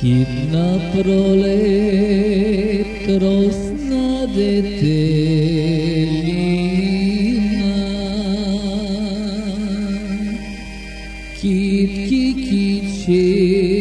Kitna prole trosna dete Kit ki ki chee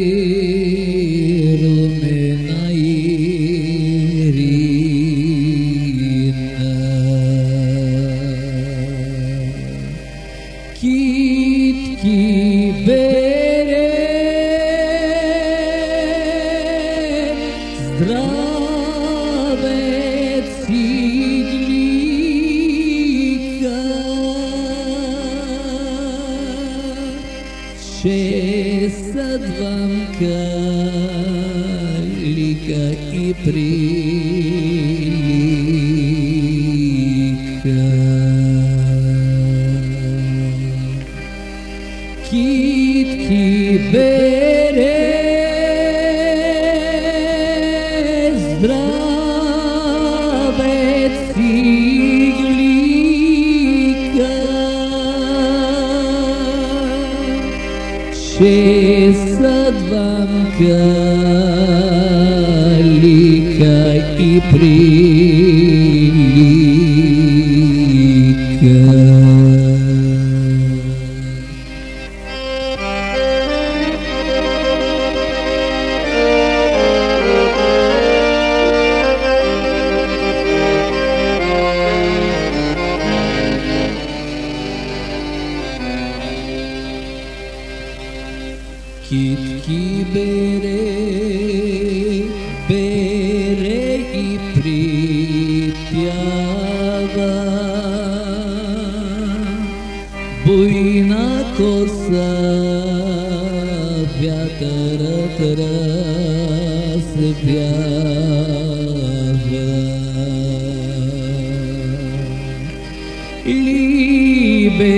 лика и прилика. Китки бере здраве циглика, че dalam kali kai pria ruina cosa fiatară trăsă piavă. Libe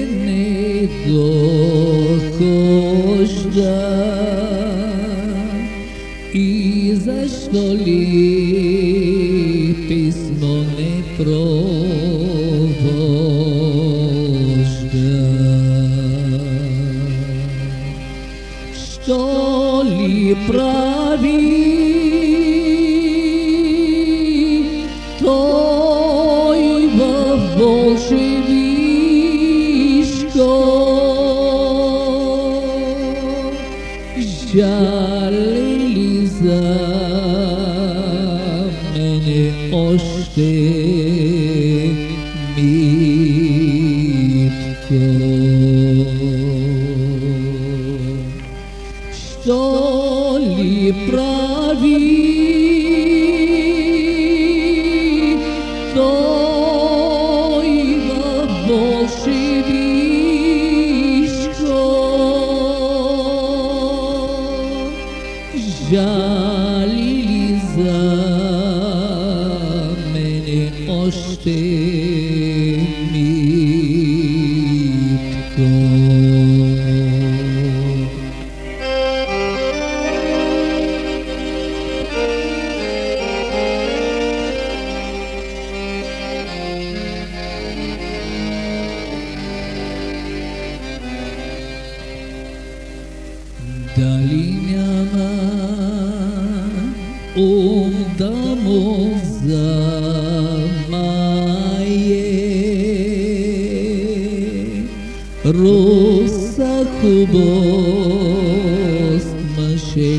защо ли писмо не провожда? Що ли прави той в болшевишко? Жали Дали няма ум да му замае Руса хубост мъже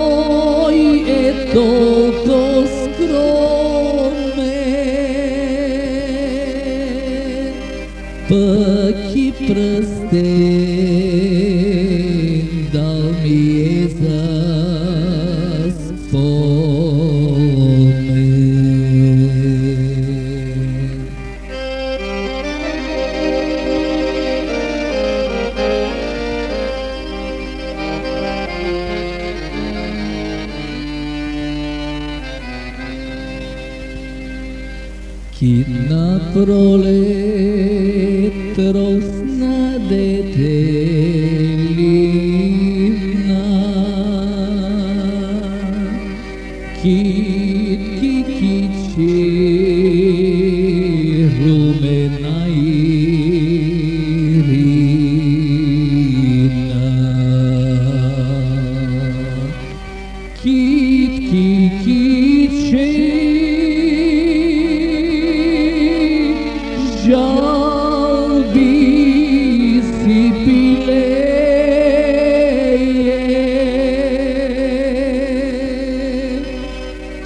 go, go. Kita prolet rosna detelivna Kidna prolet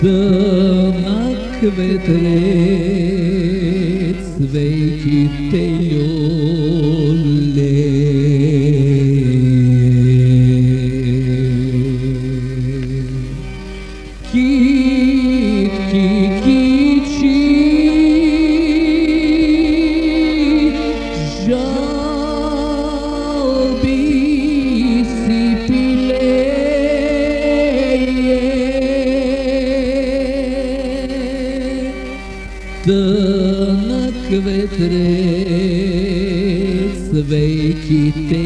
Тънък ветрец, вейките люле. Кит, Тънък ветрец, вейките.